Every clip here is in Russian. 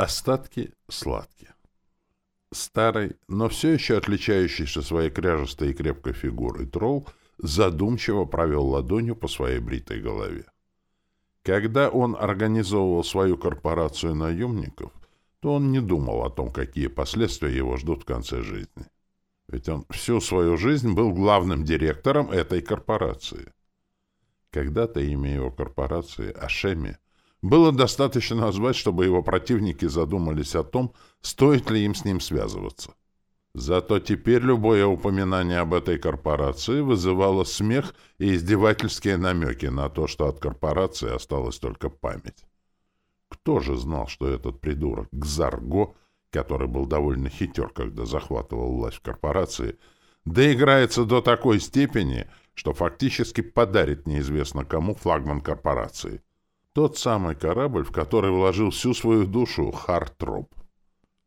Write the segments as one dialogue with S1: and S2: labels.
S1: Остатки сладкие. Старый, но все еще отличающийся своей кряжестой и крепкой фигурой тролл задумчиво провел ладонью по своей бритой голове. Когда он организовывал свою корпорацию наемников, то он не думал о том, какие последствия его ждут в конце жизни. Ведь он всю свою жизнь был главным директором этой корпорации. Когда-то имя его корпорации, Ашеми, было достаточно назвать, чтобы его противники задумались о том, стоит ли им с ним связываться. Зато теперь любое упоминание об этой корпорации вызывало смех и издевательские намеки на то, что от корпорации осталась только память. Кто же знал, что этот придурок Гзарго, который был довольно хитер, когда захватывал власть в корпорации, доиграется до такой степени, что фактически подарит неизвестно кому флагман корпорации — тот самый корабль, в который вложил всю свою душу Хартроп.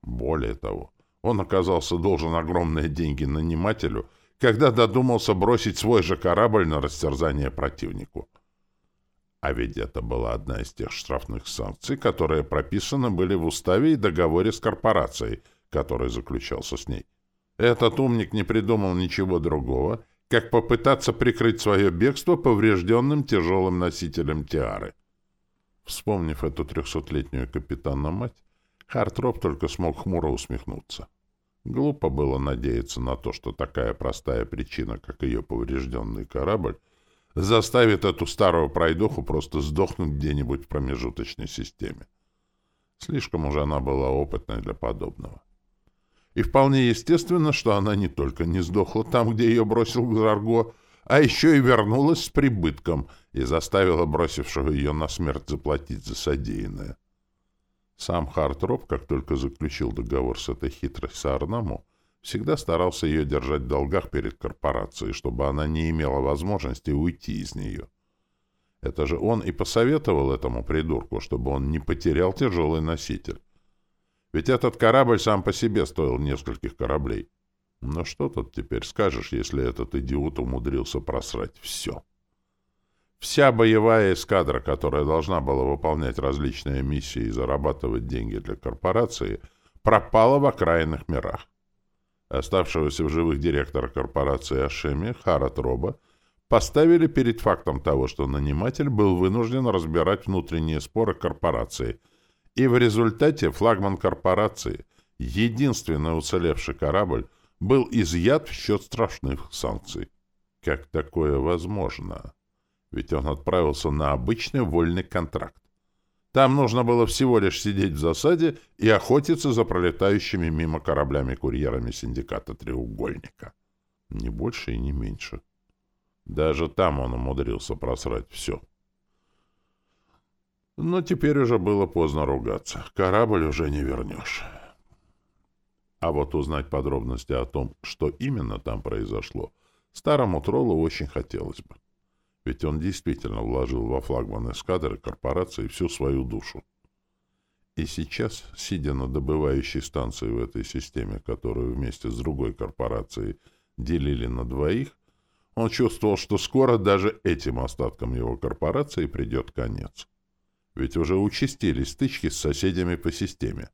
S1: Более того, он оказался должен огромные деньги нанимателю, когда додумался бросить свой же корабль на растерзание противнику. А ведь это была одна из тех штрафных санкций, которые прописаны были в уставе и договоре с корпорацией, который заключался с ней. Этот умник не придумал ничего другого, как попытаться прикрыть свое бегство поврежденным тяжелым носителем тиары. Вспомнив эту трехсотлетнюю капитана-мать, Хартроп только смог хмуро усмехнуться. Глупо было надеяться на то, что такая простая причина, как ее поврежденный корабль, заставит эту старую пройдоху просто сдохнуть где-нибудь в промежуточной системе. Слишком уже она была опытной для подобного. И вполне естественно, что она не только не сдохла там, где ее бросил Гзарго, а еще и вернулась с прибытком и заставила бросившего ее на смерть заплатить за содеянное. Сам Хартроп, как только заключил договор с этой хитрой Саарнаму, всегда старался ее держать в долгах перед корпорацией, чтобы она не имела возможности уйти из нее. Это же он и посоветовал этому придурку, чтобы он не потерял тяжелый носитель. Ведь этот корабль сам по себе стоил нескольких кораблей. Но что тут теперь скажешь, если этот идиот умудрился просрать все? Вся боевая эскадра, которая должна была выполнять различные миссии и зарабатывать деньги для корпорации, пропала в окраинных мирах. Оставшегося в живых директора корпорации Ашеми, Харат Роба, поставили перед фактом того, что наниматель был вынужден разбирать внутренние споры корпорации, и в результате флагман корпорации, единственный уцелевший корабль, был изъят в счет страшных санкций. Как такое возможно? Ведь он отправился на обычный вольный контракт. Там нужно было всего лишь сидеть в засаде и охотиться за пролетающими мимо кораблями-курьерами синдиката «Треугольника». Не больше и не меньше. Даже там он умудрился просрать все. Но теперь уже было поздно ругаться. Корабль уже не вернешь. А вот узнать подробности о том, что именно там произошло, старому троллу очень хотелось бы. Ведь он действительно вложил во флагман эскадры корпорации всю свою душу. И сейчас, сидя на добывающей станции в этой системе, которую вместе с другой корпорацией делили на двоих, он чувствовал, что скоро даже этим остаткам его корпорации придет конец. Ведь уже участились стычки с соседями по системе.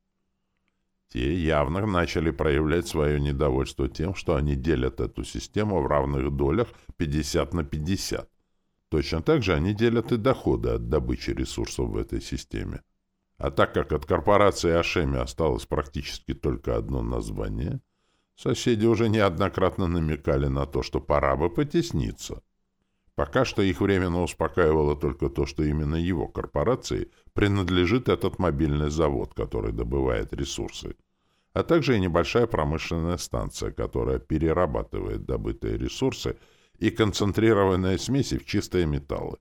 S1: Те явно начали проявлять свое недовольство тем, что они делят эту систему в равных долях 50 на 50. Точно так же они делят и доходы от добычи ресурсов в этой системе. А так как от корпорации Ашеми осталось практически только одно название, соседи уже неоднократно намекали на то, что пора бы потесниться. Пока что их временно успокаивало только то, что именно его корпорации принадлежит этот мобильный завод, который добывает ресурсы, а также и небольшая промышленная станция, которая перерабатывает добытые ресурсы и концентрированные смеси в чистые металлы.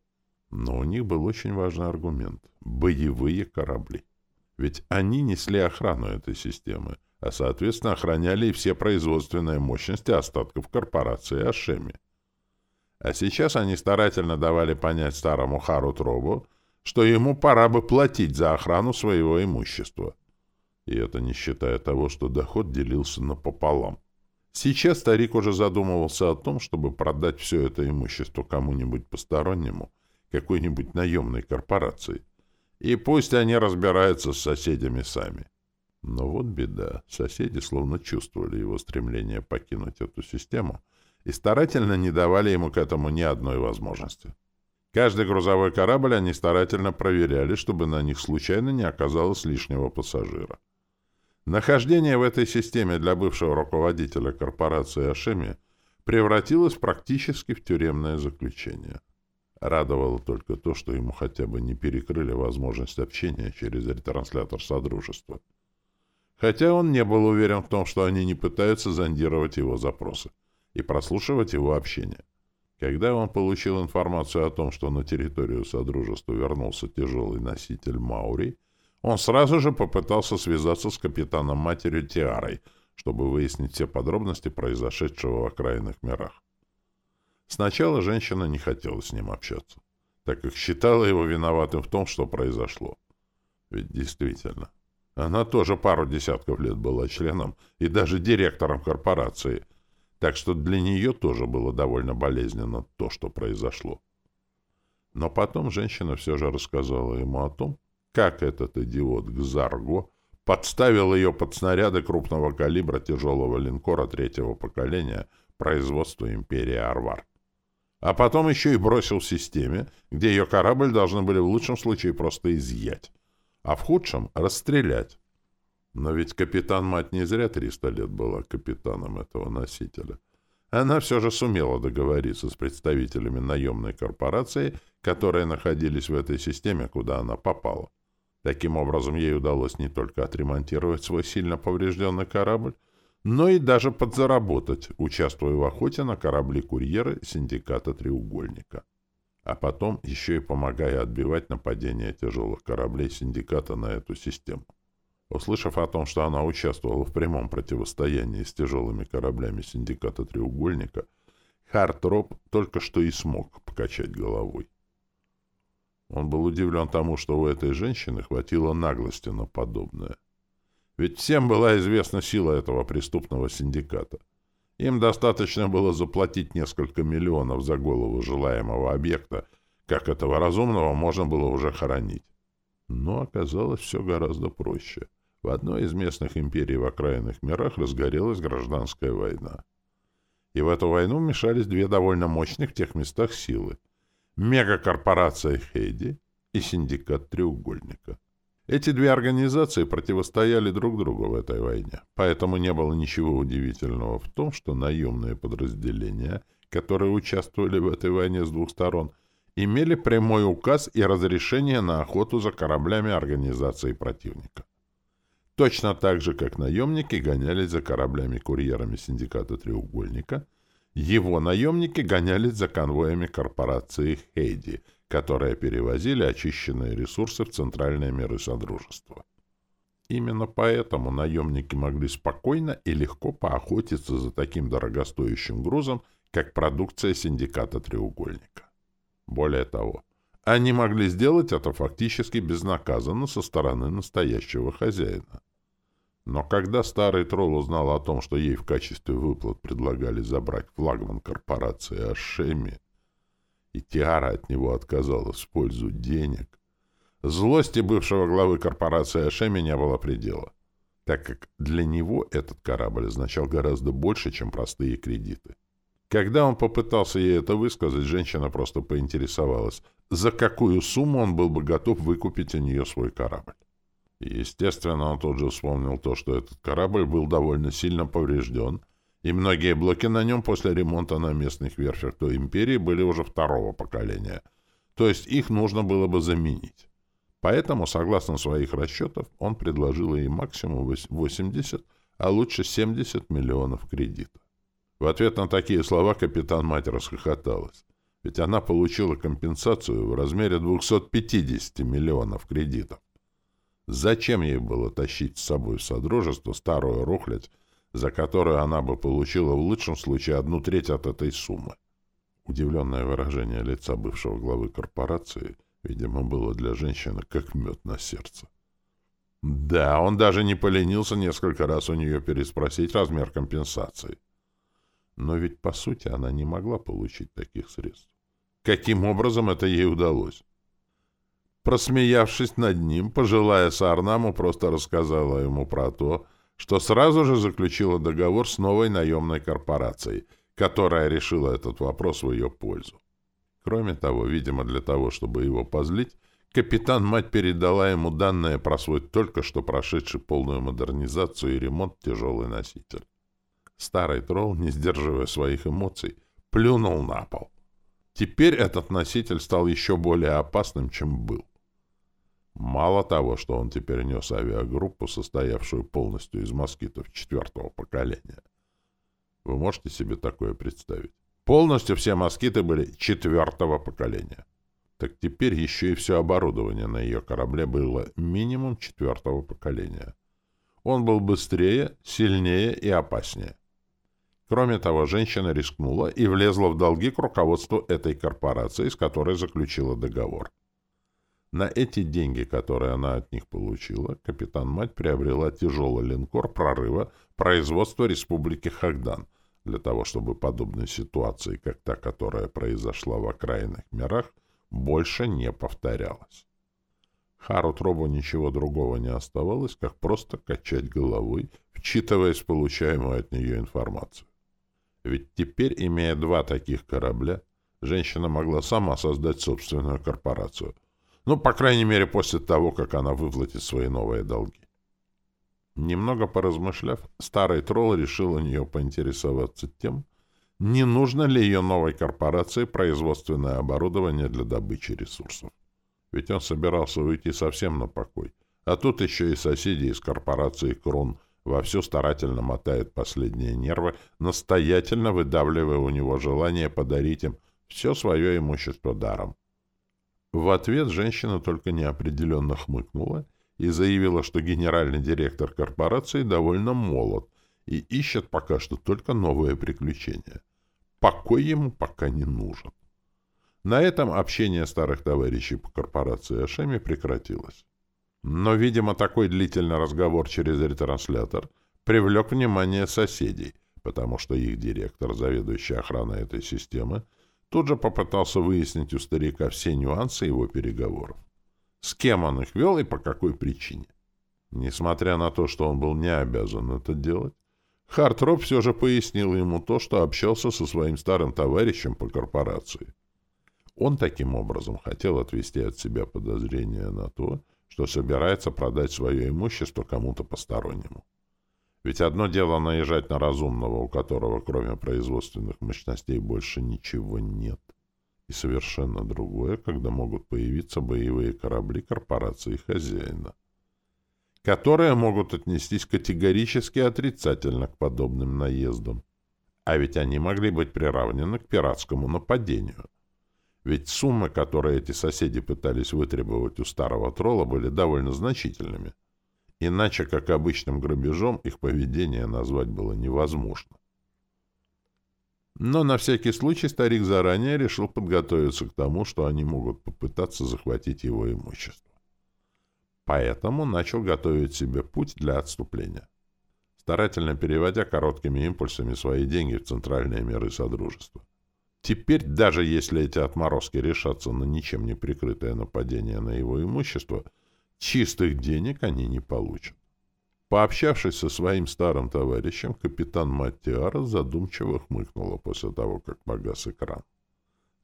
S1: Но у них был очень важный аргумент — боевые корабли. Ведь они несли охрану этой системы, а, соответственно, охраняли и все производственные мощности остатков корпорации Ашеми. А сейчас они старательно давали понять старому Хару Тробу, что ему пора бы платить за охрану своего имущества. И это не считая того, что доход делился напополам. Сейчас старик уже задумывался о том, чтобы продать все это имущество кому-нибудь постороннему, какой-нибудь наемной корпорации, И пусть они разбираются с соседями сами. Но вот беда. Соседи словно чувствовали его стремление покинуть эту систему и старательно не давали ему к этому ни одной возможности. Каждый грузовой корабль они старательно проверяли, чтобы на них случайно не оказалось лишнего пассажира. Нахождение в этой системе для бывшего руководителя корпорации Ашеми превратилось практически в тюремное заключение. Радовало только то, что ему хотя бы не перекрыли возможность общения через ретранслятор Содружества. Хотя он не был уверен в том, что они не пытаются зондировать его запросы и прослушивать его общение. Когда он получил информацию о том, что на территорию Содружества вернулся тяжелый носитель Маури, он сразу же попытался связаться с капитаном-матерью Тиарой, чтобы выяснить все подробности произошедшего в окраинных мирах. Сначала женщина не хотела с ним общаться, так как считала его виноватым в том, что произошло. Ведь действительно, она тоже пару десятков лет была членом и даже директором корпорации, так что для нее тоже было довольно болезненно то, что произошло. Но потом женщина все же рассказала ему о том, как этот идиот Гзарго подставил ее под снаряды крупного калибра тяжелого линкора третьего поколения производства империи Арвар. А потом еще и бросил в системе, где ее корабль должны были в лучшем случае просто изъять, а в худшем — расстрелять. Но ведь капитан-мать не зря 300 лет была капитаном этого носителя. Она все же сумела договориться с представителями наемной корпорации, которые находились в этой системе, куда она попала. Таким образом, ей удалось не только отремонтировать свой сильно поврежденный корабль, но и даже подзаработать, участвуя в охоте на корабли-курьеры синдиката «Треугольника». А потом еще и помогая отбивать нападения тяжелых кораблей синдиката на эту систему. Услышав о том, что она участвовала в прямом противостоянии с тяжелыми кораблями синдиката «Треугольника», Хартроп только что и смог покачать головой. Он был удивлен тому, что у этой женщины хватило наглости на подобное. Ведь всем была известна сила этого преступного синдиката. Им достаточно было заплатить несколько миллионов за голову желаемого объекта, как этого разумного можно было уже хоронить. Но оказалось все гораздо проще. В одной из местных империй в окраинных мирах разгорелась гражданская война. И в эту войну вмешались две довольно мощных в тех местах силы. Мегакорпорация Хейди и синдикат Треугольника. Эти две организации противостояли друг другу в этой войне, поэтому не было ничего удивительного в том, что наемные подразделения, которые участвовали в этой войне с двух сторон, имели прямой указ и разрешение на охоту за кораблями организации противника. Точно так же, как наемники гонялись за кораблями-курьерами синдиката «Треугольника», его наемники гонялись за конвоями корпорации «Хейди», которые перевозили очищенные ресурсы в центральные миры Содружества. Именно поэтому наемники могли спокойно и легко поохотиться за таким дорогостоящим грузом, как продукция синдиката «Треугольника». Более того, они могли сделать это фактически безнаказанно со стороны настоящего хозяина. Но когда старый тролл узнал о том, что ей в качестве выплат предлагали забрать флагман корпорации Ашеми, и Тиара от него отказалась в пользу денег. Злости бывшего главы корпорации Ашеми не было предела, так как для него этот корабль означал гораздо больше, чем простые кредиты. Когда он попытался ей это высказать, женщина просто поинтересовалась, за какую сумму он был бы готов выкупить у нее свой корабль. Естественно, он тут же вспомнил то, что этот корабль был довольно сильно поврежден, и многие блоки на нем после ремонта на местных верфях той империи были уже второго поколения, то есть их нужно было бы заменить. Поэтому, согласно своих расчетов, он предложил ей максимум 80, а лучше 70 миллионов кредита. В ответ на такие слова капитан мать расхохоталась, ведь она получила компенсацию в размере 250 миллионов кредитов. Зачем ей было тащить с собой в Содружество старую рухлядь, за которую она бы получила в лучшем случае одну треть от этой суммы. Удивленное выражение лица бывшего главы корпорации, видимо, было для женщины как мед на сердце. Да, он даже не поленился несколько раз у нее переспросить размер компенсации. Но ведь, по сути, она не могла получить таких средств. Каким образом это ей удалось? Просмеявшись над ним, пожилая Саарнаму просто рассказала ему про то, что сразу же заключила договор с новой наемной корпорацией, которая решила этот вопрос в ее пользу. Кроме того, видимо, для того, чтобы его позлить, капитан-мать передала ему данные про свой только что прошедший полную модернизацию и ремонт тяжелый носитель. Старый тролл, не сдерживая своих эмоций, плюнул на пол. Теперь этот носитель стал еще более опасным, чем был. Мало того, что он теперь нес авиагруппу, состоявшую полностью из москитов четвертого поколения. Вы можете себе такое представить? Полностью все москиты были четвертого поколения. Так теперь еще и все оборудование на ее корабле было минимум четвертого поколения. Он был быстрее, сильнее и опаснее. Кроме того, женщина рискнула и влезла в долги к руководству этой корпорации, с которой заключила договор. На эти деньги, которые она от них получила, капитан-мать приобрела тяжелый линкор прорыва производства Республики Хагдан — для того, чтобы подобной ситуации, как та, которая произошла в окраинных мирах, больше не повторялась. Хару Тробу ничего другого не оставалось, как просто качать головой, вчитываясь получаемую от нее информацию. Ведь теперь, имея два таких корабля, женщина могла сама создать собственную корпорацию. Ну, по крайней мере, после того, как она выплатит свои новые долги. Немного поразмышляв, старый тролл решил у нее поинтересоваться тем, не нужно ли ее новой корпорации производственное оборудование для добычи ресурсов. Ведь он собирался уйти совсем на покой. А тут еще и соседи из корпорации «Крон» вовсю старательно мотают последние нервы, настоятельно выдавливая у него желание подарить им все свое имущество даром. В ответ женщина только неопределенно хмыкнула — и заявила, что генеральный директор корпорации довольно молод и ищет пока что только новые приключения. Покой ему пока не нужен. На этом общение старых товарищей по корпорации Ашеми прекратилось. Но, видимо, такой длительный разговор через ретранслятор привлек внимание соседей, потому что их директор, заведующий охраной этой системы, тут же попытался выяснить у старика все нюансы его переговоров с кем он их вел и по какой причине. Несмотря на то, что он был не обязан это делать, Хартроп все же пояснил ему то, что общался со своим старым товарищем по корпорации. Он таким образом хотел отвести от себя подозрения на то, что собирается продать свое имущество кому-то постороннему. Ведь одно дело наезжать на разумного, у которого кроме производственных мощностей больше ничего нет — и совершенно другое, когда могут появиться боевые корабли корпорации хозяина, которые могут отнестись категорически отрицательно к подобным наездам. А ведь они могли быть приравнены к пиратскому нападению. Ведь суммы, которые эти соседи пытались вытребовать у старого тролла, были довольно значительными. Иначе, как обычным грабежом, их поведение назвать было невозможно. Но на всякий случай старик заранее решил подготовиться к тому, что они могут попытаться захватить его имущество. Поэтому начал готовить себе путь для отступления, старательно переводя короткими импульсами свои деньги в центральные миры Содружества. Теперь, даже если эти отморозки решатся на ничем не прикрытое нападение на его имущество, чистых денег они не получат. Пообщавшись со своим старым товарищем, капитан Маттиара задумчиво хмыкнула после того, как погас экран.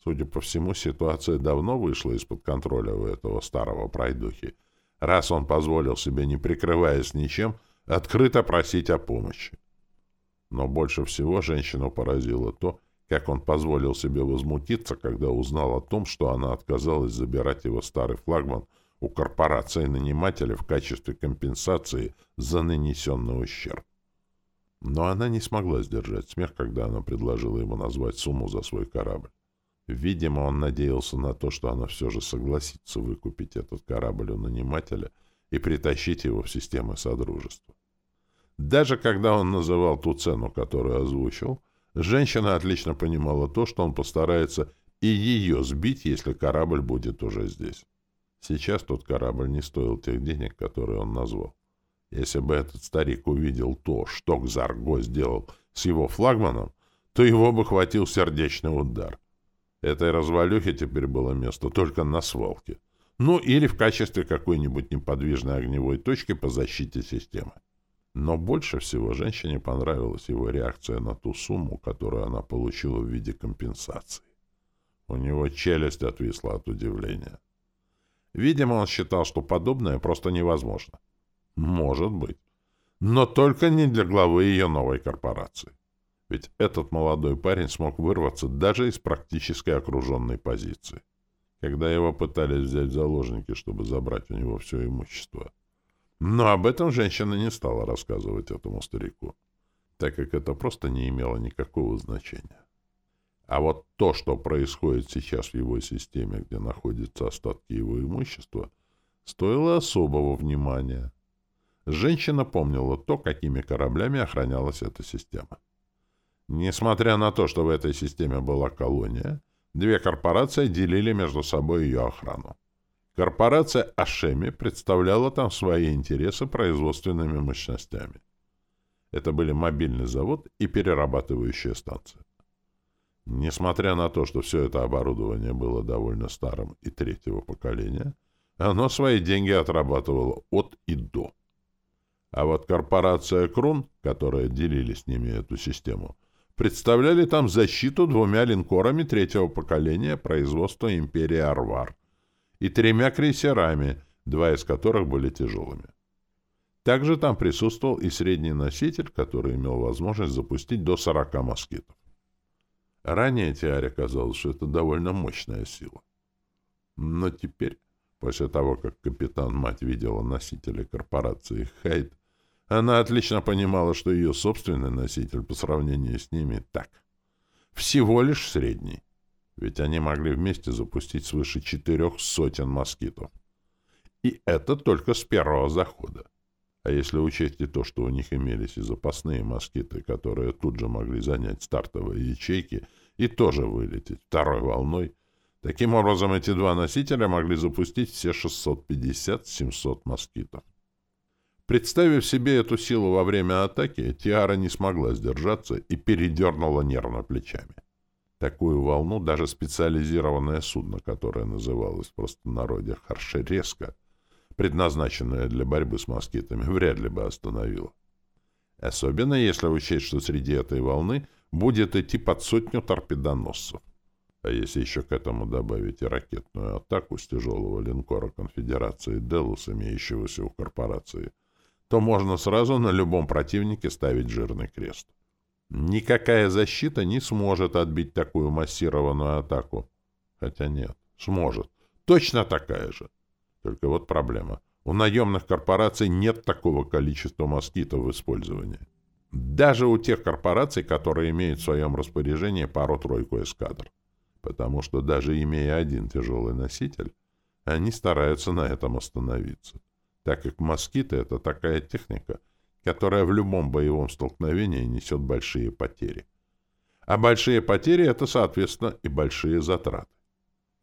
S1: Судя по всему, ситуация давно вышла из-под контроля у этого старого пройдухи, раз он позволил себе, не прикрываясь ничем, открыто просить о помощи. Но больше всего женщину поразило то, как он позволил себе возмутиться, когда узнал о том, что она отказалась забирать его старый флагман — у корпорации нанимателя в качестве компенсации за нанесенный ущерб. Но она не смогла сдержать смех, когда она предложила ему назвать сумму за свой корабль. Видимо, он надеялся на то, что она все же согласится выкупить этот корабль у нанимателя и притащить его в систему Содружества. Даже когда он называл ту цену, которую озвучил, женщина отлично понимала то, что он постарается и ее сбить, если корабль будет уже здесь. Сейчас тот корабль не стоил тех денег, которые он назвал. Если бы этот старик увидел то, что Кзарго сделал с его флагманом, то его бы хватил сердечный удар. Этой развалюхе теперь было место только на свалке. ну или в качестве какой-нибудь неподвижной огневой точки по защите системы. Но больше всего женщине понравилась его реакция на ту сумму, которую она получила в виде компенсации. У него челюсть отвисла от удивления. Видимо, он считал, что подобное просто невозможно. Может быть. Но только не для главы ее новой корпорации. Ведь этот молодой парень смог вырваться даже из практически окруженной позиции. Когда его пытались взять в заложники, чтобы забрать у него все имущество. Но об этом женщина не стала рассказывать этому старику, так как это просто не имело никакого значения. А вот то, что происходит сейчас в его системе, где находятся остатки его имущества, стоило особого внимания. Женщина помнила то, какими кораблями охранялась эта система. Несмотря на то, что в этой системе была колония, две корпорации делили между собой ее охрану. Корпорация Ашеми представляла там свои интересы производственными мощностями. Это были мобильный завод и перерабатывающая станция. Несмотря на то, что все это оборудование было довольно старым и третьего поколения, оно свои деньги отрабатывало от и до. А вот корпорация Крун, которая делили с ними эту систему, представляли там защиту двумя линкорами третьего поколения производства империи Арвар и тремя крейсерами, два из которых были тяжелыми. Также там присутствовал и средний носитель, который имел возможность запустить до 40 москитов. Ранее Тиаре казалось, что это довольно мощная сила. Но теперь, после того, как капитан-мать видела носителя корпорации Хайд, она отлично понимала, что ее собственный носитель по сравнению с ними так. Всего лишь средний. Ведь они могли вместе запустить свыше четырех сотен москитов. И это только с первого захода. А если учесть и то, что у них имелись и запасные москиты, которые тут же могли занять стартовые ячейки и тоже вылететь второй волной, таким образом эти два носителя могли запустить все 650-700 москитов. Представив себе эту силу во время атаки, Тиара не смогла сдержаться и передернула нервно плечами. Такую волну даже специализированное судно, которое называлось просто народе Харшереска, предназначенная для борьбы с москитами, вряд ли бы остановила. Особенно если учесть, что среди этой волны будет идти под сотню торпедоносцев. А если еще к этому добавить и ракетную атаку с тяжелого линкора конфедерации «Делус», имеющегося у корпорации, то можно сразу на любом противнике ставить жирный крест. Никакая защита не сможет отбить такую массированную атаку. Хотя нет, сможет. Точно такая же. Только вот проблема. У наемных корпораций нет такого количества москитов в использовании. Даже у тех корпораций, которые имеют в своем распоряжении пару-тройку эскадр. Потому что даже имея один тяжелый носитель, они стараются на этом остановиться. Так как москиты — это такая техника, которая в любом боевом столкновении несет большие потери. А большие потери — это, соответственно, и большие затраты.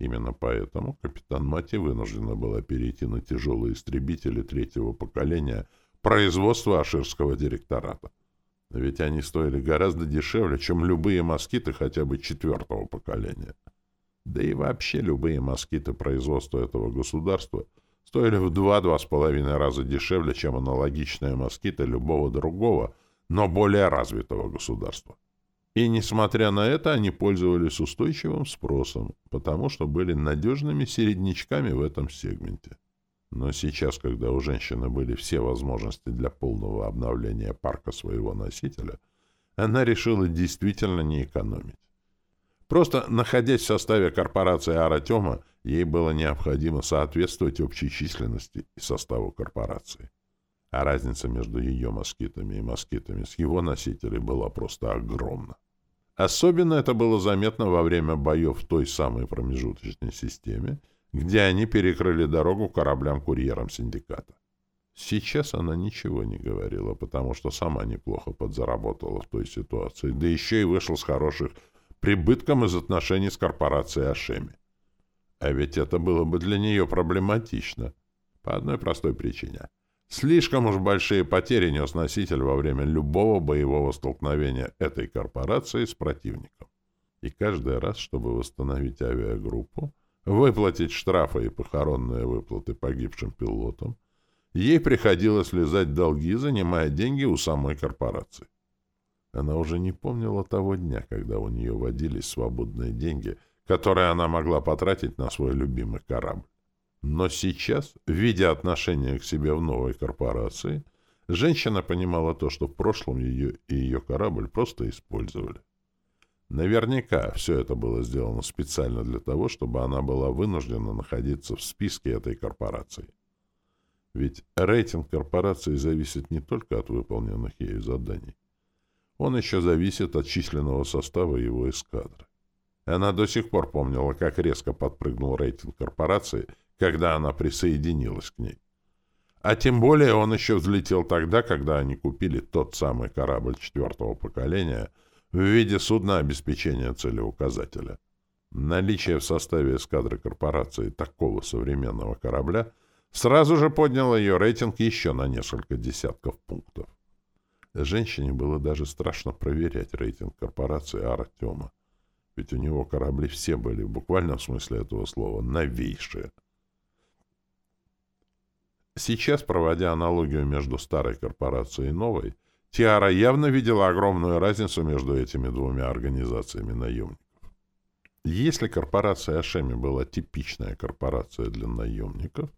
S1: Именно поэтому капитан Мати вынуждена была перейти на тяжелые истребители третьего поколения производства Аширского директората. Ведь они стоили гораздо дешевле, чем любые москиты хотя бы четвертого поколения. Да и вообще любые москиты производства этого государства стоили в два-два с половиной раза дешевле, чем аналогичные москиты любого другого, но более развитого государства. И, несмотря на это, они пользовались устойчивым спросом, потому что были надежными середнячками в этом сегменте. Но сейчас, когда у женщины были все возможности для полного обновления парка своего носителя, она решила действительно не экономить. Просто, находясь в составе корпорации Аратема, ей было необходимо соответствовать общей численности и составу корпорации. А разница между ее москитами и москитами с его носителей была просто огромна. Особенно это было заметно во время боев в той самой промежуточной системе, где они перекрыли дорогу кораблям-курьерам синдиката. Сейчас она ничего не говорила, потому что сама неплохо подзаработала в той ситуации, да еще и вышла с хороших прибытком из отношений с корпорацией Ашеми. А ведь это было бы для нее проблематично. По одной простой причине — Слишком уж большие потери нес носитель во время любого боевого столкновения этой корпорации с противником. И каждый раз, чтобы восстановить авиагруппу, выплатить штрафы и похоронные выплаты погибшим пилотам, ей приходилось лизать долги, занимая деньги у самой корпорации. Она уже не помнила того дня, когда у нее водились свободные деньги, которые она могла потратить на свой любимый корабль. Но сейчас, видя отношение к себе в новой корпорации, женщина понимала то, что в прошлом ее и ее корабль просто использовали. Наверняка все это было сделано специально для того, чтобы она была вынуждена находиться в списке этой корпорации. Ведь рейтинг корпорации зависит не только от выполненных ею заданий. Он еще зависит от численного состава его эскадры. Она до сих пор помнила, как резко подпрыгнул рейтинг корпорации, когда она присоединилась к ней. А тем более он еще взлетел тогда, когда они купили тот самый корабль четвертого поколения — в виде судна обеспечения целеуказателя. Наличие в составе эскадры корпорации такого современного корабля сразу же подняло ее рейтинг еще на несколько десятков пунктов. Женщине было даже страшно проверять рейтинг корпорации Артема, ведь у него корабли все были в буквальном смысле этого слова новейшие. Сейчас, проводя аналогию между старой корпорацией и новой, Тиара явно видела огромную разницу между этими двумя организациями наемников. Если корпорация Ашеми была типичная корпорация для наемников,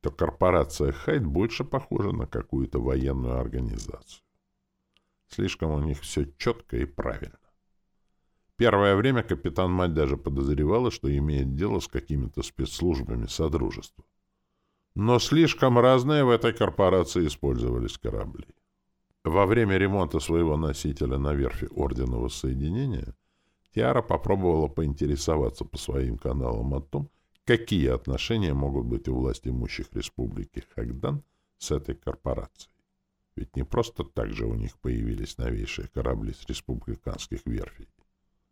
S1: то корпорация Хайд больше похожа на какую-то военную организацию. Слишком у них все четко и правильно. Первое время капитан Мать даже подозревала, что имеет дело с какими-то спецслужбами Содружества. Но слишком разные в этой корпорации использовались корабли. Во время ремонта своего носителя на верфи Ордена Воссоединения Тиара попробовала поинтересоваться по своим каналам о том, какие отношения могут быть у власть имущих республики Хагдан с этой корпорацией. Ведь не просто так же у них появились новейшие корабли с республиканских верфей.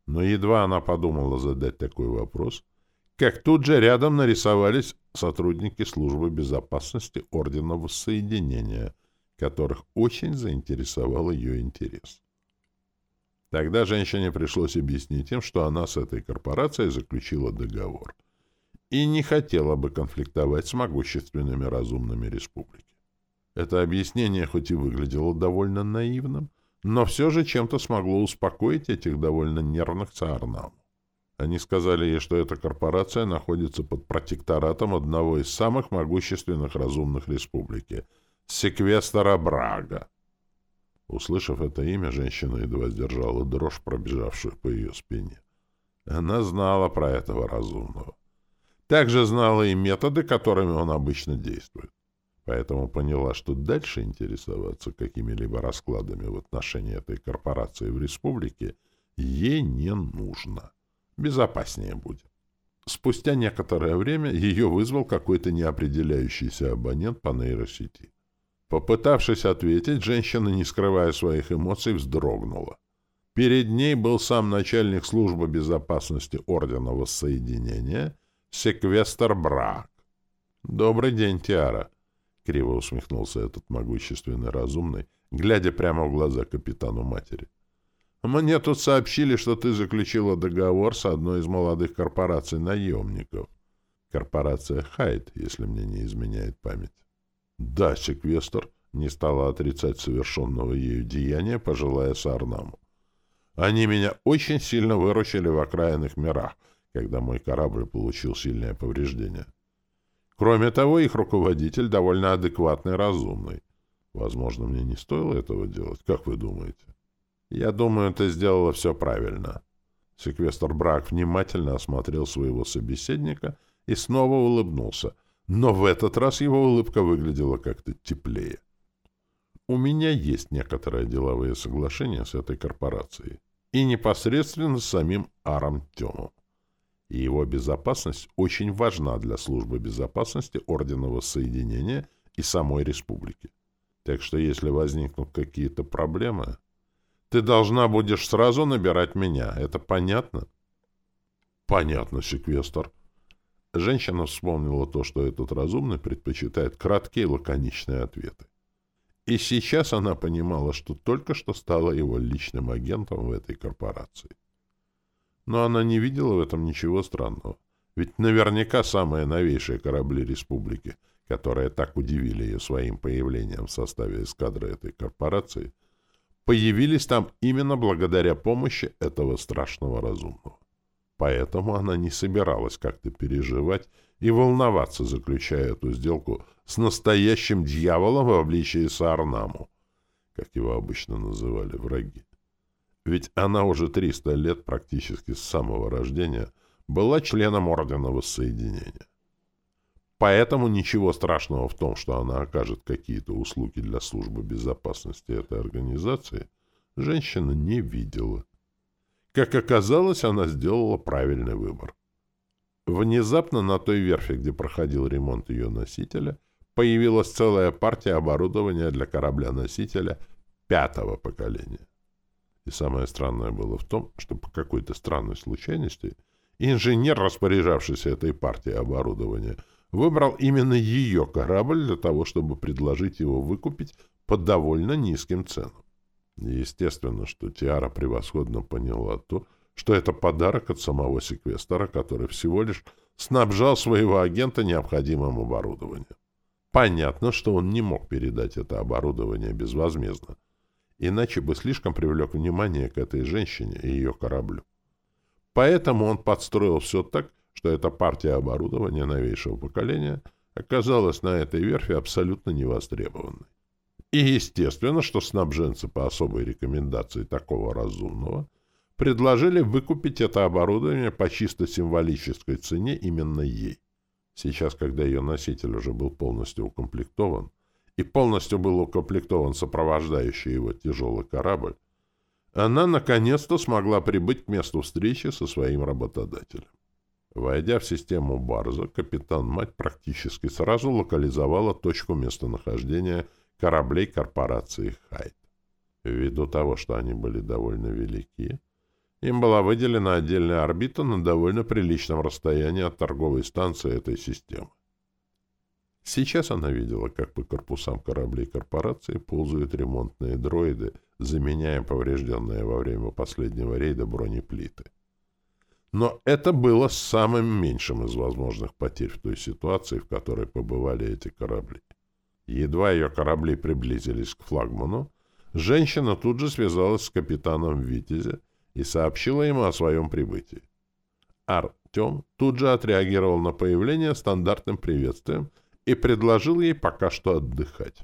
S1: Но едва она подумала задать такой вопрос, как тут же рядом нарисовались сотрудники службы безопасности Ордена Воссоединения — которых очень заинтересовал ее интерес. Тогда женщине пришлось объяснить им, что она с этой корпорацией заключила договор и не хотела бы конфликтовать с могущественными разумными республики. Это объяснение хоть и выглядело довольно наивным, но все же чем-то смогло успокоить этих довольно нервных цаарнам. Они сказали ей, что эта корпорация находится под протекторатом одного из самых могущественных разумных республики — Секвестора Брага. Услышав это имя, женщина едва сдержала дрожь, пробежавшую по ее спине. Она знала про этого разумного. Также знала и методы, которыми он обычно действует. Поэтому поняла, что дальше интересоваться какими-либо раскладами в отношении этой корпорации в республике ей не нужно. Безопаснее будет. Спустя некоторое время ее вызвал какой-то неопределяющийся абонент по нейросети. Попытавшись ответить, женщина, не скрывая своих эмоций, вздрогнула. Перед ней был сам начальник службы безопасности Ордена Воссоединения, секвестр Брак. «Добрый день, Тиара!» — криво усмехнулся этот могущественный разумный, глядя прямо в глаза капитану матери. «Мне тут сообщили, что ты заключила договор с одной из молодых корпораций наемников. Корпорация Хайт, если мне не изменяет память. Да, секвестр не стала отрицать совершенного ею деяния, пожилая Сарнаму. Они меня очень сильно выручили в окраинных мирах, когда мой корабль получил сильное повреждение. Кроме того, их руководитель довольно адекватный и разумный. Возможно, мне не стоило этого делать, как вы думаете? Я думаю, ты сделала все правильно. Секвестр Брак внимательно осмотрел своего собеседника и снова улыбнулся — но в этот раз его улыбка выглядела как-то теплее. У меня есть некоторые деловые соглашения с этой корпорацией и непосредственно с самим Аром Тёмом. И его безопасность очень важна для службы безопасности Ордена Воссоединения и самой республики. Так что если возникнут какие-то проблемы, ты должна будешь сразу набирать меня. Это понятно? Понятно, секвестр. Женщина вспомнила то, что этот разумный предпочитает краткие лаконичные ответы. И сейчас она понимала, что только что стала его личным агентом в этой корпорации. Но она не видела в этом ничего странного, Ведь наверняка самые новейшие корабли республики, которые так удивили ее своим появлением в составе эскадры этой корпорации, появились там именно благодаря помощи этого страшного разумного. Поэтому она не собиралась как-то переживать и волноваться, заключая эту сделку с настоящим дьяволом в обличии Саарнаму, как его обычно называли враги. Ведь она уже 300 лет практически с самого рождения была членом Ордена Воссоединения. Поэтому ничего страшного в том, что она окажет какие-то услуги для службы безопасности этой организации, женщина не видела. Как оказалось, она сделала правильный выбор. Внезапно на той верфи, где проходил ремонт ее носителя, появилась целая партия оборудования для корабля-носителя пятого поколения. И самое странное было в том, что по какой-то странной случайности инженер, распоряжавшийся этой партией оборудования, выбрал именно ее корабль для того, чтобы предложить его выкупить по довольно низким ценам. Естественно, что Тиара превосходно поняла то, что это подарок от самого секвестора, который всего лишь снабжал своего агента необходимым оборудованием. Понятно, что он не мог передать это оборудование безвозмездно, иначе бы слишком привлек внимание к этой женщине и ее кораблю. Поэтому он подстроил все так, что эта партия оборудования новейшего поколения оказалась на этой верфи абсолютно невостребованной. И естественно, что снабженцы по особой рекомендации такого разумного предложили выкупить это оборудование по чисто символической цене именно ей. Сейчас, когда ее носитель уже был полностью укомплектован, и полностью был укомплектован сопровождающий его тяжелый корабль, она наконец-то смогла прибыть к месту встречи со своим работодателем. Войдя в систему Барза, капитан-мать практически сразу локализовала точку местонахождения кораблей корпорации «Хайт». Ввиду того, что они были довольно велики, им была выделена отдельная орбита на довольно приличном расстоянии от торговой станции этой системы. Сейчас она видела, как по корпусам кораблей корпорации ползают ремонтные дроиды, заменяя поврежденные во время последнего рейда бронеплиты. Но это было самым меньшим из возможных потерь в той ситуации, в которой побывали эти корабли. Едва ее корабли приблизились к флагману, женщина тут же связалась с капитаном Витязя и сообщила ему о своем прибытии. Артем тут же отреагировал на появление стандартным приветствием и предложил ей пока что отдыхать.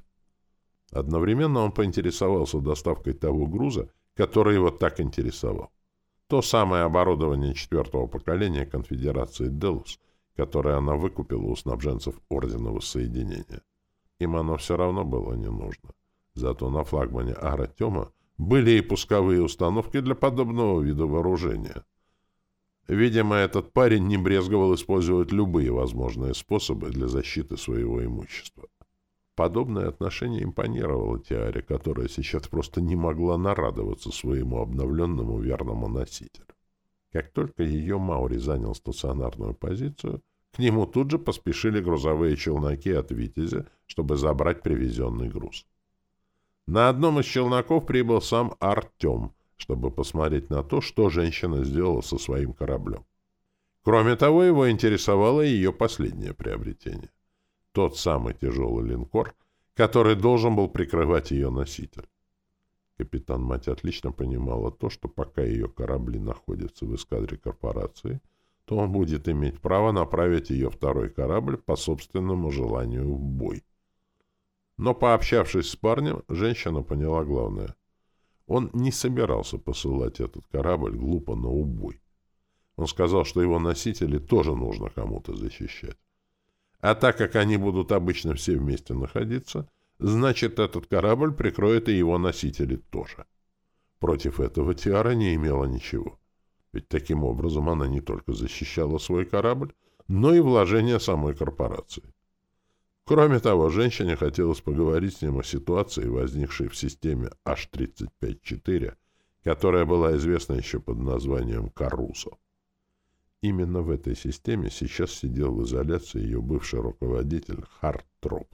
S1: Одновременно он поинтересовался доставкой того груза, который его так интересовал. То самое оборудование четвертого поколения конфедерации «Делус», которое она выкупила у снабженцев Ордена Воссоединения. Им оно все равно было не нужно. Зато на флагмане Аратема были и пусковые установки для подобного вида вооружения. Видимо, этот парень не брезговал использовать любые возможные способы для защиты своего имущества. Подобное отношение импонировало Тиаре, которая сейчас просто не могла нарадоваться своему обновленному верному носителю. Как только ее Маури занял стационарную позицию, к нему тут же поспешили грузовые челноки от «Витязя», чтобы забрать привезенный груз. На одном из челноков прибыл сам Артем, чтобы посмотреть на то, что женщина сделала со своим кораблем. Кроме того, его интересовало ее последнее приобретение. Тот самый тяжелый линкор, который должен был прикрывать ее носитель. Капитан Мать отлично понимала то, что пока ее корабли находятся в эскадре корпорации — то он будет иметь право направить ее второй корабль по собственному желанию в бой. Но, пообщавшись с парнем, женщина поняла главное. Он не собирался посылать этот корабль глупо на убой. Он сказал, что его носители тоже нужно кому-то защищать. А так как они будут обычно все вместе находиться, значит, этот корабль прикроет и его носители тоже. Против этого Тиара не имела ничего. Ведь таким образом она не только защищала свой корабль, но и вложения самой корпорации. Кроме того, женщине хотелось поговорить с ним о ситуации, возникшей в системе H-35-4, которая была известна еще под названием Карусо. Именно в этой системе сейчас сидел в изоляции ее бывший руководитель Хартроп.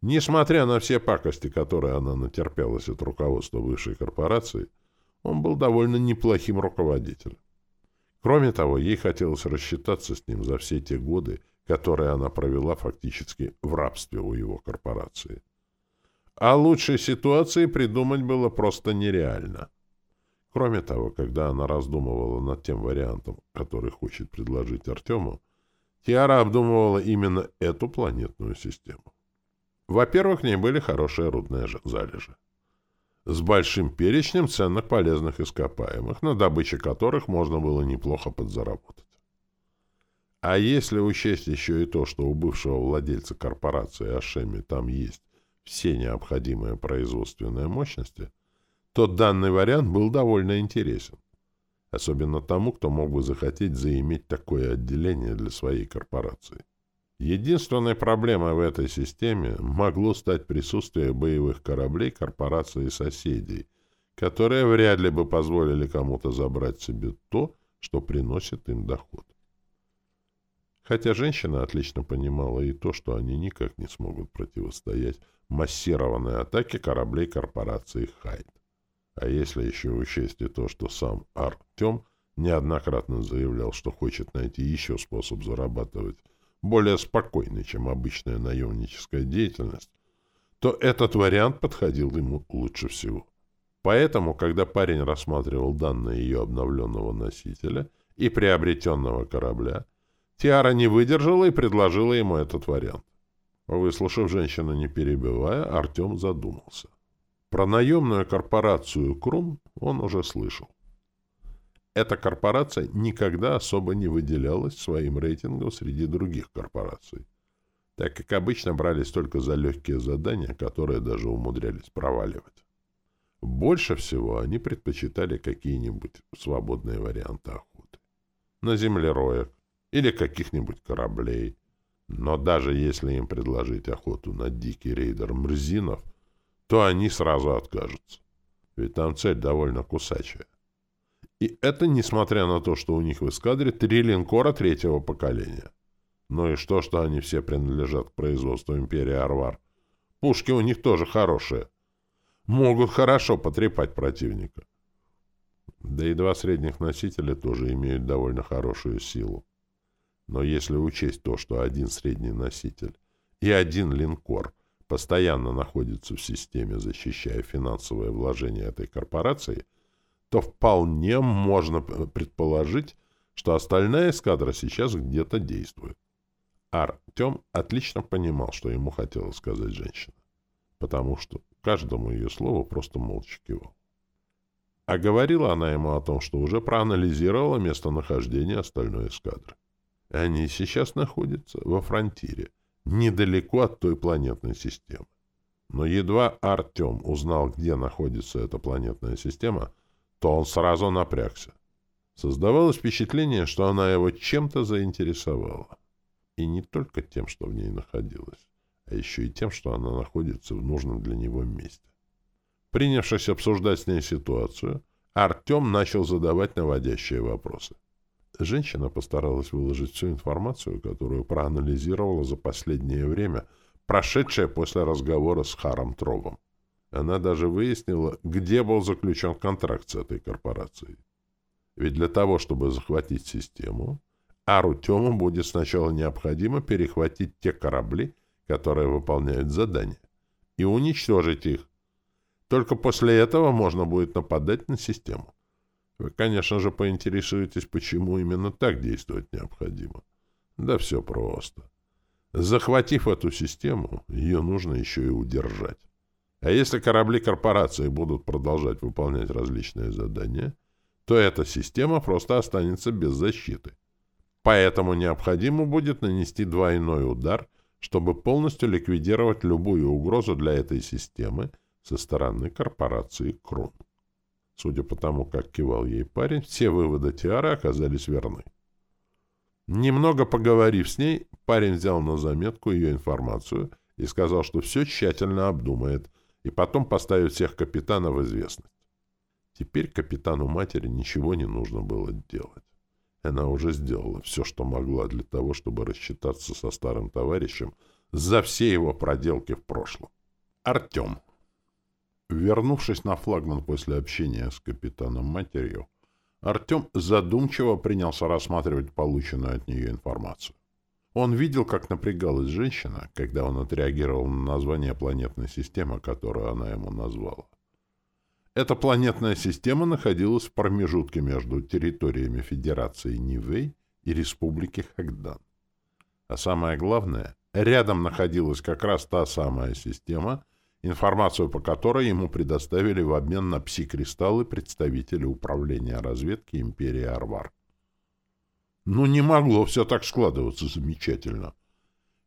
S1: Несмотря на все пакости, которые она натерпелась от руководства бывшей корпорации, он был довольно неплохим руководителем. Кроме того, ей хотелось рассчитаться с ним за все те годы, которые она провела фактически в рабстве у его корпорации. А лучшей ситуации придумать было просто нереально. Кроме того, когда она раздумывала над тем вариантом, который хочет предложить Артему, Тиара обдумывала именно эту планетную систему. Во-первых, в ней были хорошие рудные залежи. С большим перечнем ценных полезных ископаемых, на добыче которых можно было неплохо подзаработать. А если учесть еще и то, что у бывшего владельца корпорации Ашеми там есть все необходимые производственные мощности, то данный вариант был довольно интересен. Особенно тому, кто мог бы захотеть заиметь такое отделение для своей корпорации. Единственной проблемой в этой системе могло стать присутствие боевых кораблей корпорации соседей, которые вряд ли бы позволили кому-то забрать себе то, что приносит им доход. Хотя женщина отлично понимала и то, что они никак не смогут противостоять массированной атаке кораблей корпорации «Хайд». А если еще учесть и то, что сам Артем неоднократно заявлял, что хочет найти еще способ зарабатывать более спокойный, чем обычная наемническая деятельность, то этот вариант подходил ему лучше всего. Поэтому, когда парень рассматривал данные ее обновленного носителя и приобретенного корабля, Тиара не выдержала и предложила ему этот вариант. Выслушав женщину не перебивая, Артем задумался. Про наемную корпорацию «Крум» он уже слышал. Эта корпорация никогда особо не выделялась своим рейтингом среди других корпораций, так как обычно брались только за легкие задания, которые даже умудрялись проваливать. Больше всего они предпочитали какие-нибудь свободные варианты охоты. На землероек или каких-нибудь кораблей. Но даже если им предложить охоту на дикий рейдер Мрзинов, то они сразу откажутся. Ведь там цель довольно кусачая. И это несмотря на то, что у них в эскадре три линкора третьего поколения. Ну и что, что они все принадлежат к производству империи Арвар? Пушки у них тоже хорошие. Могут хорошо потрепать противника. Да и два средних носителя тоже имеют довольно хорошую силу. Но если учесть то, что один средний носитель и один линкор постоянно находятся в системе, защищая финансовое вложение этой корпорации, то вполне можно предположить, что остальная эскадра сейчас где-то действует. Артем отлично понимал, что ему хотела сказать женщина, потому что каждому ее слову просто молча кивал. А говорила она ему о том, что уже проанализировала местонахождение остальной эскадры. Они сейчас находятся во фронтире, недалеко от той планетной системы. Но едва Артем узнал, где находится эта планетная система, то он сразу напрягся. Создавалось впечатление, что она его чем-то заинтересовала. И не только тем, что в ней находилось, а еще и тем, что она находится в нужном для него месте. Принявшись обсуждать с ней ситуацию, Артем начал задавать наводящие вопросы. Женщина постаралась выложить всю информацию, которую проанализировала за последнее время, прошедшее после разговора с Харом Тровом. Она даже выяснила, где был заключен контракт с этой корпорацией. Ведь для того, чтобы захватить систему, Ару Тему будет сначала необходимо перехватить те корабли, которые выполняют задания, и уничтожить их. Только после этого можно будет нападать на систему. Вы, конечно же, поинтересуетесь, почему именно так действовать необходимо. Да все просто. Захватив эту систему, ее нужно еще и удержать. А если корабли корпорации будут продолжать выполнять различные задания, то эта система просто останется без защиты. Поэтому необходимо будет нанести двойной удар, чтобы полностью ликвидировать любую угрозу для этой системы со стороны корпорации Крун. Судя по тому, как кивал ей парень, все выводы Тиары оказались верны. Немного поговорив с ней, парень взял на заметку ее информацию и сказал, что все тщательно обдумает и потом поставит всех капитанов в известность. Теперь капитану матери ничего не нужно было делать. Она уже сделала все, что могла для того, чтобы рассчитаться со старым товарищем за все его проделки в прошлом. Артем. Вернувшись на флагман после общения с капитаном-матерью, Артем задумчиво принялся рассматривать полученную от нее информацию. Он видел, как напрягалась женщина, когда он отреагировал на название планетной системы, которую она ему назвала. Эта планетная система находилась в промежутке между территориями Федерации Нивэй и Республики Хагдан. А самое главное, рядом находилась как раз та самая система, информацию по которой ему предоставили в обмен на пси-кристаллы представители Управления разведки Империи Арвар. Ну, не могло все так складываться замечательно.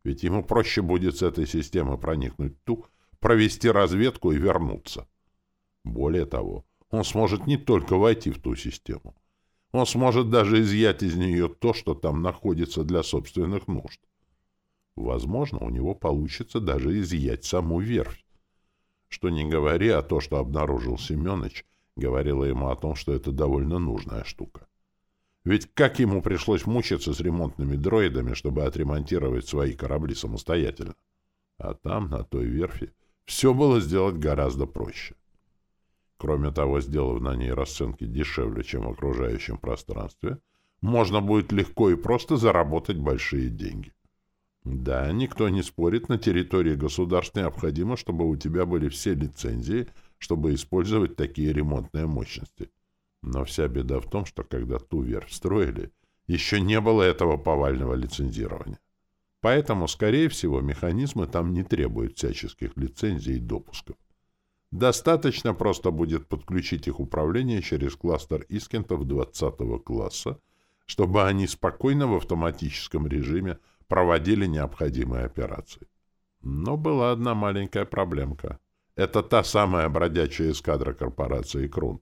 S1: Ведь ему проще будет с этой системы проникнуть ту, провести разведку и вернуться. Более того, он сможет не только войти в ту систему. Он сможет даже изъять из нее то, что там находится для собственных нужд. Возможно, у него получится даже изъять саму верфь. Что не говори, а то, что обнаружил Семенович, говорило ему о том, что это довольно нужная штука. Ведь как ему пришлось мучиться с ремонтными дроидами, чтобы отремонтировать свои корабли самостоятельно? А там, на той верфи, все было сделать гораздо проще. Кроме того, сделав на ней расценки дешевле, чем в окружающем пространстве, можно будет легко и просто заработать большие деньги. Да, никто не спорит, на территории государства необходимо, чтобы у тебя были все лицензии, чтобы использовать такие ремонтные мощности. Но вся беда в том, что когда ту верфь строили, еще не было этого повального лицензирования. Поэтому, скорее всего, механизмы там не требуют всяческих лицензий и допусков. Достаточно просто будет подключить их управление через кластер Искентов 20 класса, чтобы они спокойно в автоматическом режиме проводили необходимые операции. Но была одна маленькая проблемка. Это та самая бродячая эскадра корпорации «Крун».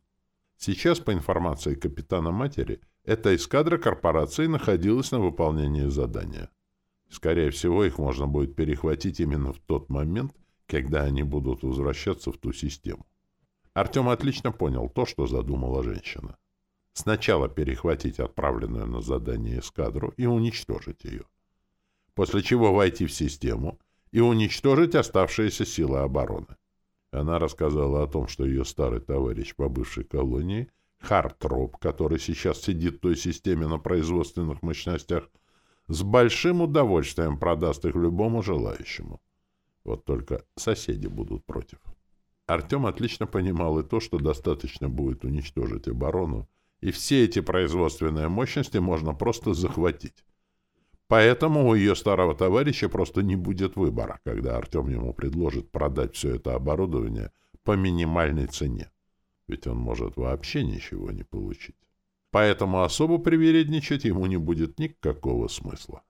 S1: Сейчас, по информации капитана матери, эта эскадра корпорации находилась на выполнении задания. Скорее всего, их можно будет перехватить именно в тот момент, когда они будут возвращаться в ту систему. Артем отлично понял то, что задумала женщина. Сначала перехватить отправленную на задание эскадру и уничтожить ее. После чего войти в систему и уничтожить оставшиеся силы обороны. Она рассказала о том, что ее старый товарищ по бывшей колонии, Хартроп, который сейчас сидит в той системе на производственных мощностях, с большим удовольствием продаст их любому желающему. Вот только соседи будут против. Артем отлично понимал и то, что достаточно будет уничтожить оборону, и все эти производственные мощности можно просто захватить. Поэтому у ее старого товарища просто не будет выбора, когда Артем ему предложит продать все это оборудование по минимальной цене. Ведь он может вообще ничего не получить. Поэтому особо привередничать ему не будет никакого смысла.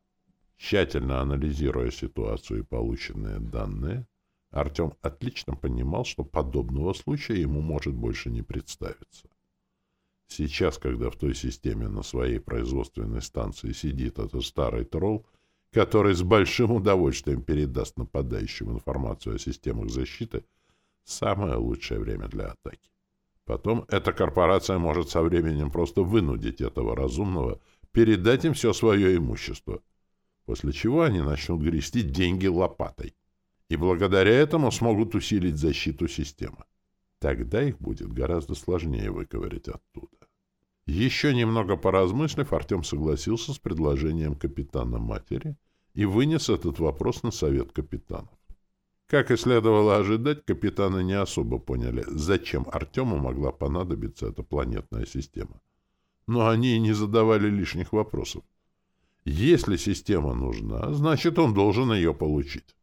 S1: Тщательно анализируя ситуацию и полученные данные, Артем отлично понимал, что подобного случая ему может больше не представиться. Сейчас, когда в той системе на своей производственной станции сидит этот старый тролл, который с большим удовольствием передаст нападающим информацию о системах защиты, самое лучшее время для атаки. Потом эта корпорация может со временем просто вынудить этого разумного передать им все свое имущество, после чего они начнут грести деньги лопатой. И благодаря этому смогут усилить защиту системы. Тогда их будет гораздо сложнее выковырять оттуда. Еще немного поразмыслив, Артем согласился с предложением капитана матери и вынес этот вопрос на совет капитанов. Как и следовало ожидать, капитаны не особо поняли, зачем Артему могла понадобиться эта планетная система. Но они и не задавали лишних вопросов. Если система нужна, значит, он должен ее получить.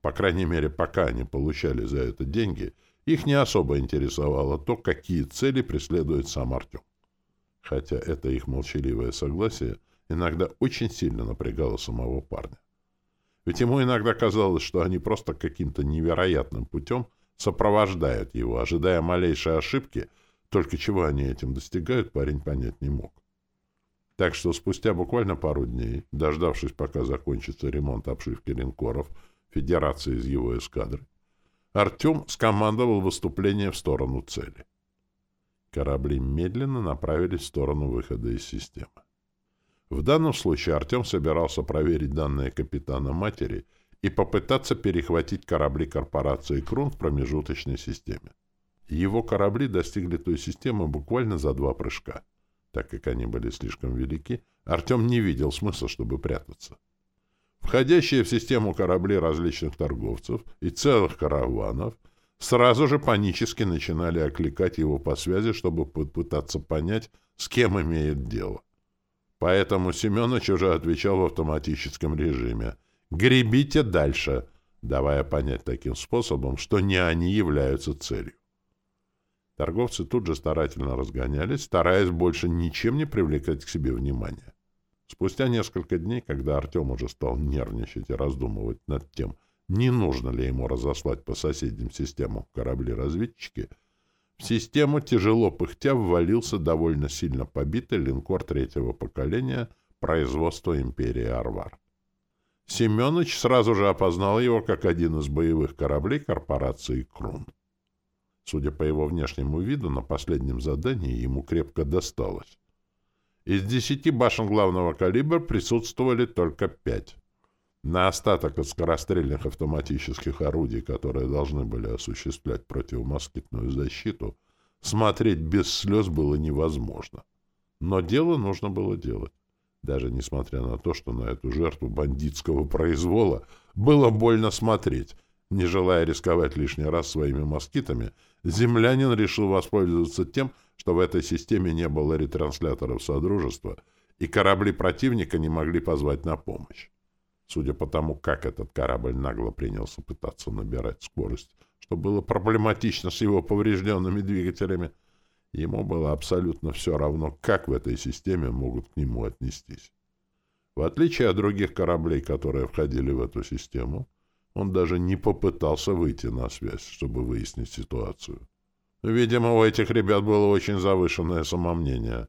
S1: По крайней мере, пока они получали за это деньги – их не особо интересовало то, какие цели преследует сам Артем. Хотя это их молчаливое согласие иногда очень сильно напрягало самого парня. Ведь ему иногда казалось, что они просто каким-то невероятным путем сопровождают его, ожидая малейшей ошибки, только чего они этим достигают, парень понять не мог. Так что спустя буквально пару дней, дождавшись, пока закончится ремонт обшивки линкоров Федерации из его эскадры, Артем скомандовал выступление в сторону цели. Корабли медленно направились в сторону выхода из системы. В данном случае Артем собирался проверить данные капитана матери и попытаться перехватить корабли корпорации «Крун» в промежуточной системе. Его корабли достигли той системы буквально за два прыжка. Так как они были слишком велики, Артем не видел смысла, чтобы прятаться. Входящие в систему корабли различных торговцев и целых караванов сразу же панически начинали окликать его по связи, чтобы попытаться понять, с кем имеет дело. Поэтому Семенович уже отвечал в автоматическом режиме. «Гребите дальше!» давая понять таким способом, что не они являются целью. Торговцы тут же старательно разгонялись, стараясь больше ничем не привлекать к себе внимания. Спустя несколько дней, когда Артем уже стал нервничать и раздумывать над тем, не нужно ли ему разослать по соседним системам корабли-разведчики, в систему тяжело пыхтя ввалился довольно сильно побитый линкор третьего поколения производства империи Арвар. Семенович сразу же опознал его как один из боевых кораблей корпорации «Крун». Судя по его внешнему виду, на последнем задании ему крепко досталось. Из десяти башен главного калибра присутствовали только пять. На остаток от скорострельных автоматических орудий, которые должны были осуществлять противомоскитную защиту, смотреть без слез было невозможно. Но дело нужно было делать даже несмотря на то, что на эту жертву бандитского произвола было больно смотреть. Не желая рисковать лишний раз своими москитами, землянин решил воспользоваться тем, что в этой системе не было ретрансляторов Содружества, и корабли противника не могли позвать на помощь. Судя по тому, как этот корабль нагло принялся пытаться набирать скорость, что было проблематично с его поврежденными двигателями, Ему было абсолютно все равно, как в этой системе могут к нему отнестись. В отличие от других кораблей, которые входили в эту систему, он даже не попытался выйти на связь, чтобы выяснить ситуацию. Видимо, у этих ребят было очень завышенное самомнение,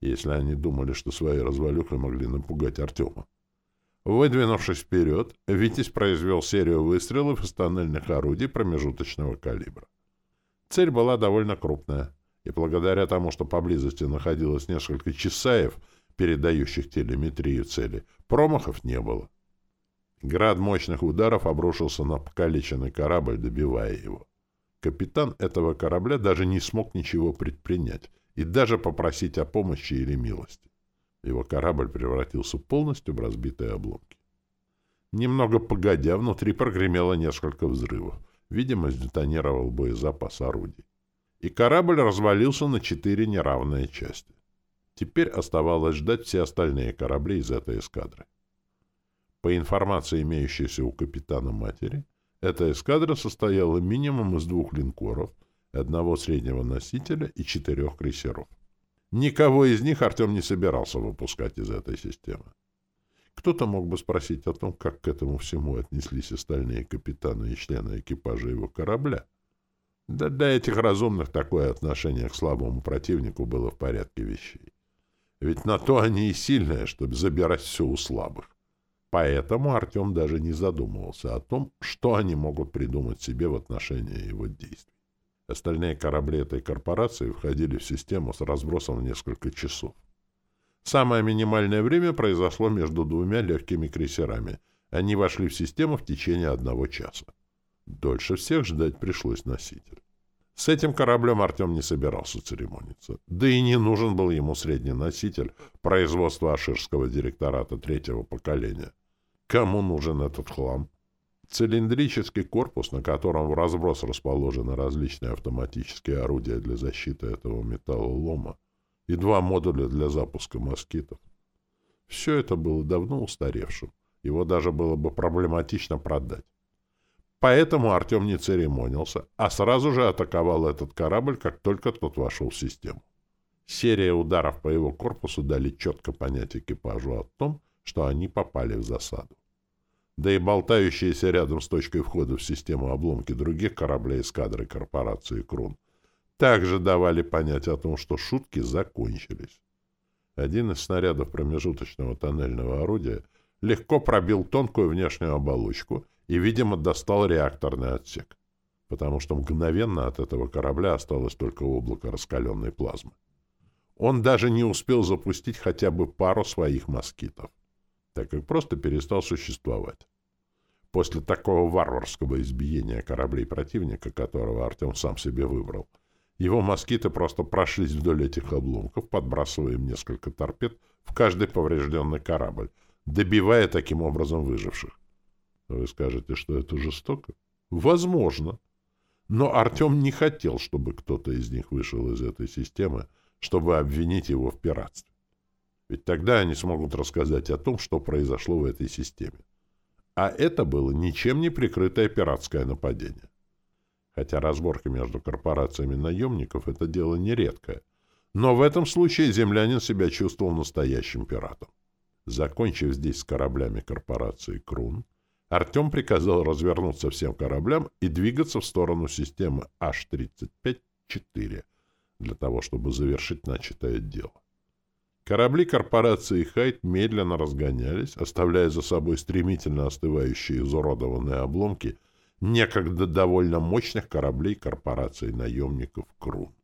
S1: если они думали, что своей развалюхой могли напугать Артема. Выдвинувшись вперед, Витязь произвел серию выстрелов из тоннельных орудий промежуточного калибра. Цель была довольно крупная и благодаря тому, что поблизости находилось несколько часаев, передающих телеметрию цели, промахов не было. Град мощных ударов обрушился на покалеченный корабль, добивая его. Капитан этого корабля даже не смог ничего предпринять и даже попросить о помощи или милости. Его корабль превратился полностью в разбитые обломки. Немного погодя, внутри прогремело несколько взрывов. Видимо, сдетонировал боезапас орудий и корабль развалился на четыре неравные части. Теперь оставалось ждать все остальные корабли из этой эскадры. По информации, имеющейся у капитана матери, эта эскадра состояла минимум из двух линкоров, одного среднего носителя и четырех крейсеров. Никого из них Артем не собирался выпускать из этой системы. Кто-то мог бы спросить о том, как к этому всему отнеслись остальные капитаны и члены экипажа его корабля. Да для этих разумных такое отношение к слабому противнику было в порядке вещей. Ведь на то они и сильные, чтобы забирать все у слабых. Поэтому Артем даже не задумывался о том, что они могут придумать себе в отношении его действий. Остальные корабли этой корпорации входили в систему с разбросом в несколько часов. Самое минимальное время произошло между двумя легкими крейсерами. Они вошли в систему в течение одного часа. Дольше всех ждать пришлось носитель. С этим кораблем Артем не собирался церемониться. Да и не нужен был ему средний носитель производства Аширского директората третьего поколения. Кому нужен этот хлам? Цилиндрический корпус, на котором в разброс расположены различные автоматические орудия для защиты этого металлолома, и два модуля для запуска москитов. Все это было давно устаревшим. Его даже было бы проблематично продать. Поэтому Артем не церемонился, а сразу же атаковал этот корабль, как только тот вошел в систему. Серия ударов по его корпусу дали четко понять экипажу о том, что они попали в засаду. Да и болтающиеся рядом с точкой входа в систему обломки других кораблей эскадры корпорации «Крун» также давали понять о том, что шутки закончились. Один из снарядов промежуточного тоннельного орудия легко пробил тонкую внешнюю оболочку — и, видимо, достал реакторный отсек, потому что мгновенно от этого корабля осталось только облако раскаленной плазмы. Он даже не успел запустить хотя бы пару своих москитов, так как просто перестал существовать. После такого варварского избиения кораблей противника, которого Артем сам себе выбрал, Его москиты просто прошлись вдоль этих обломков, подбрасывая им несколько торпед в каждый поврежденный корабль, добивая таким образом выживших. Вы скажете, что это жестоко? Возможно. Но Артем не хотел, чтобы кто-то из них вышел из этой системы, чтобы обвинить его в пиратстве. Ведь тогда они смогут рассказать о том, что произошло в этой системе. А это было ничем не прикрытое пиратское нападение. Хотя разборки между корпорациями наемников — это дело нередкое. Но в этом случае землянин себя чувствовал настоящим пиратом. Закончив здесь с кораблями корпорации «Крун», Артем приказал развернуться всем кораблям и двигаться в сторону системы H-35-4 для того, чтобы завершить начатое дело. Корабли корпорации «Хайт» медленно разгонялись, оставляя за собой стремительно остывающие изуродованные обломки некогда довольно мощных кораблей корпорации наемников «Крун».